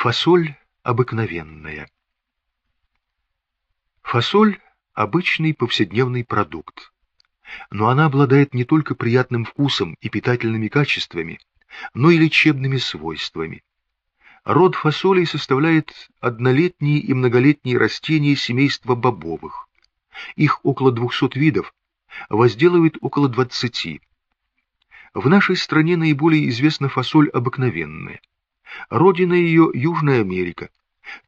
Фасоль обыкновенная. Фасоль – обычный повседневный продукт. Но она обладает не только приятным вкусом и питательными качествами, но и лечебными свойствами. Род фасолей составляет однолетние и многолетние растения семейства бобовых. Их около 200 видов, возделывает около 20. В нашей стране наиболее известна фасоль обыкновенная. Родина ее – Южная Америка.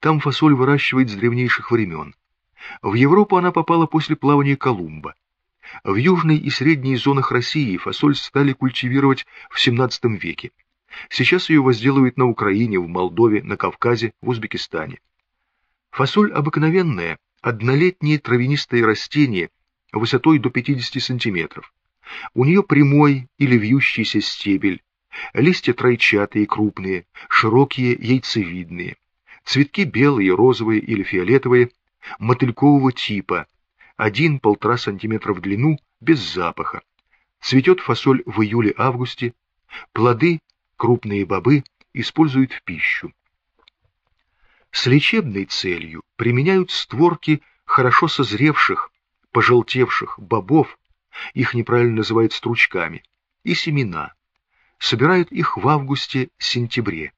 Там фасоль выращивает с древнейших времен. В Европу она попала после плавания Колумба. В южной и средней зонах России фасоль стали культивировать в XVII веке. Сейчас ее возделывают на Украине, в Молдове, на Кавказе, в Узбекистане. Фасоль обыкновенная, однолетнее травянистое растение высотой до 50 сантиметров. У нее прямой или вьющийся стебель, листья тройчатые, крупные, широкие, яйцевидные, цветки белые, розовые или фиолетовые, мотылькового типа, 1-1,5 см в длину, без запаха. Цветет фасоль в июле-августе, плоды крупные бобы используют в пищу. С лечебной целью применяют створки хорошо созревших, пожелтевших бобов, их неправильно называют стручками, и семена. Собирают их в августе-сентябре.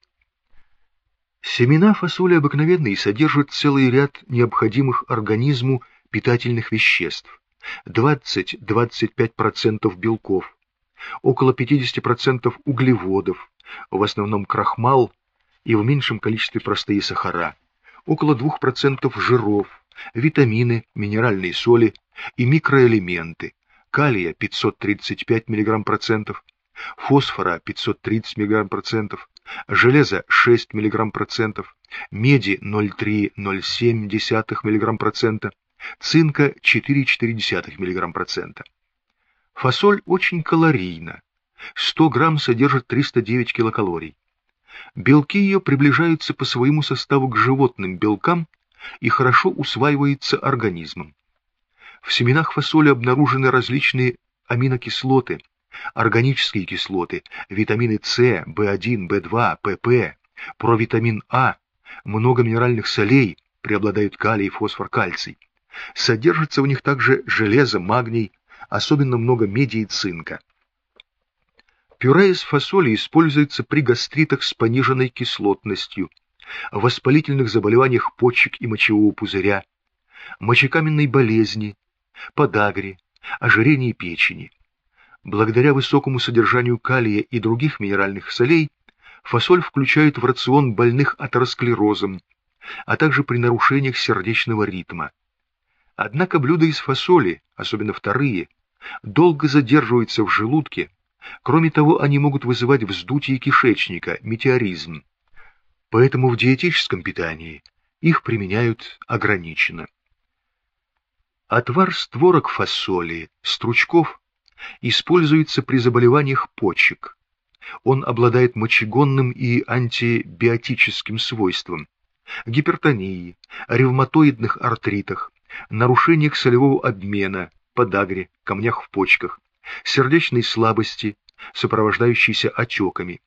Семена фасоли обыкновенные содержат целый ряд необходимых организму питательных веществ, 20-25% белков, около 50% углеводов, в основном крахмал и в меньшем количестве простые сахара, около 2% жиров, витамины, минеральные соли и микроэлементы, калия 535 мг процентов, фосфора 530 мг процентов, железа 6 мг процентов, меди 0,3-0,7 мг процента, цинка 4,4 мг процента. Фасоль очень калорийна. 100 грамм содержит 309 килокалорий. Белки ее приближаются по своему составу к животным белкам и хорошо усваиваются организмом. В семенах фасоли обнаружены различные аминокислоты, органические кислоты, витамины С, В1, В2, ПП, провитамин А, много минеральных солей, преобладают калий, фосфор, кальций. Содержится в них также железо, магний, особенно много меди и цинка. Пюре из фасоли используется при гастритах с пониженной кислотностью, воспалительных заболеваниях почек и мочевого пузыря, мочекаменной болезни, подагре, ожирении печени. Благодаря высокому содержанию калия и других минеральных солей, фасоль включают в рацион больных атеросклерозом, а также при нарушениях сердечного ритма. Однако блюда из фасоли, особенно вторые, долго задерживаются в желудке, кроме того, они могут вызывать вздутие кишечника, метеоризм. Поэтому в диетическом питании их применяют ограниченно. Отвар створок фасоли, стручков, используется при заболеваниях почек. Он обладает мочегонным и антибиотическим свойством, гипертонии, ревматоидных артритах, нарушениях солевого обмена, подагре, камнях в почках, сердечной слабости, сопровождающейся отеками.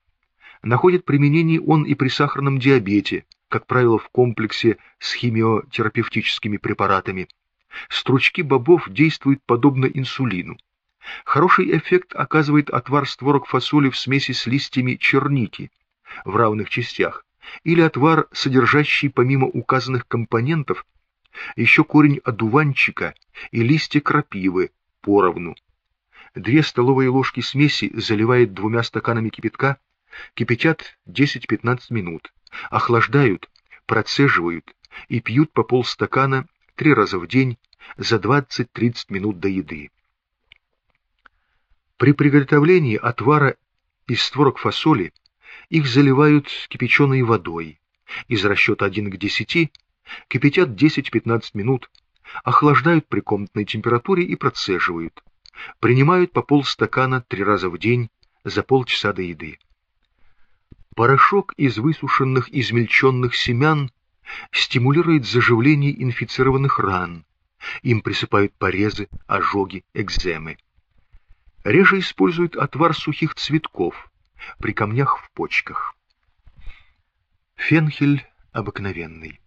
Находит применение он и при сахарном диабете, как правило, в комплексе с химиотерапевтическими препаратами. Стручки бобов действуют подобно инсулину. Хороший эффект оказывает отвар створок фасоли в смеси с листьями черники в равных частях или отвар, содержащий помимо указанных компонентов еще корень одуванчика и листья крапивы поровну. Две столовые ложки смеси заливают двумя стаканами кипятка, кипятят 10-15 минут, охлаждают, процеживают и пьют по полстакана три раза в день за 20-30 минут до еды. При приготовлении отвара из створок фасоли их заливают кипяченой водой из расчета 1 к 10 Кипятят 10-15 минут, охлаждают при комнатной температуре и процеживают. Принимают по полстакана три раза в день за полчаса до еды. Порошок из высушенных измельченных семян стимулирует заживление инфицированных ран. Им присыпают порезы, ожоги, экземы. Реже используют отвар сухих цветков при камнях в почках. Фенхель обыкновенный.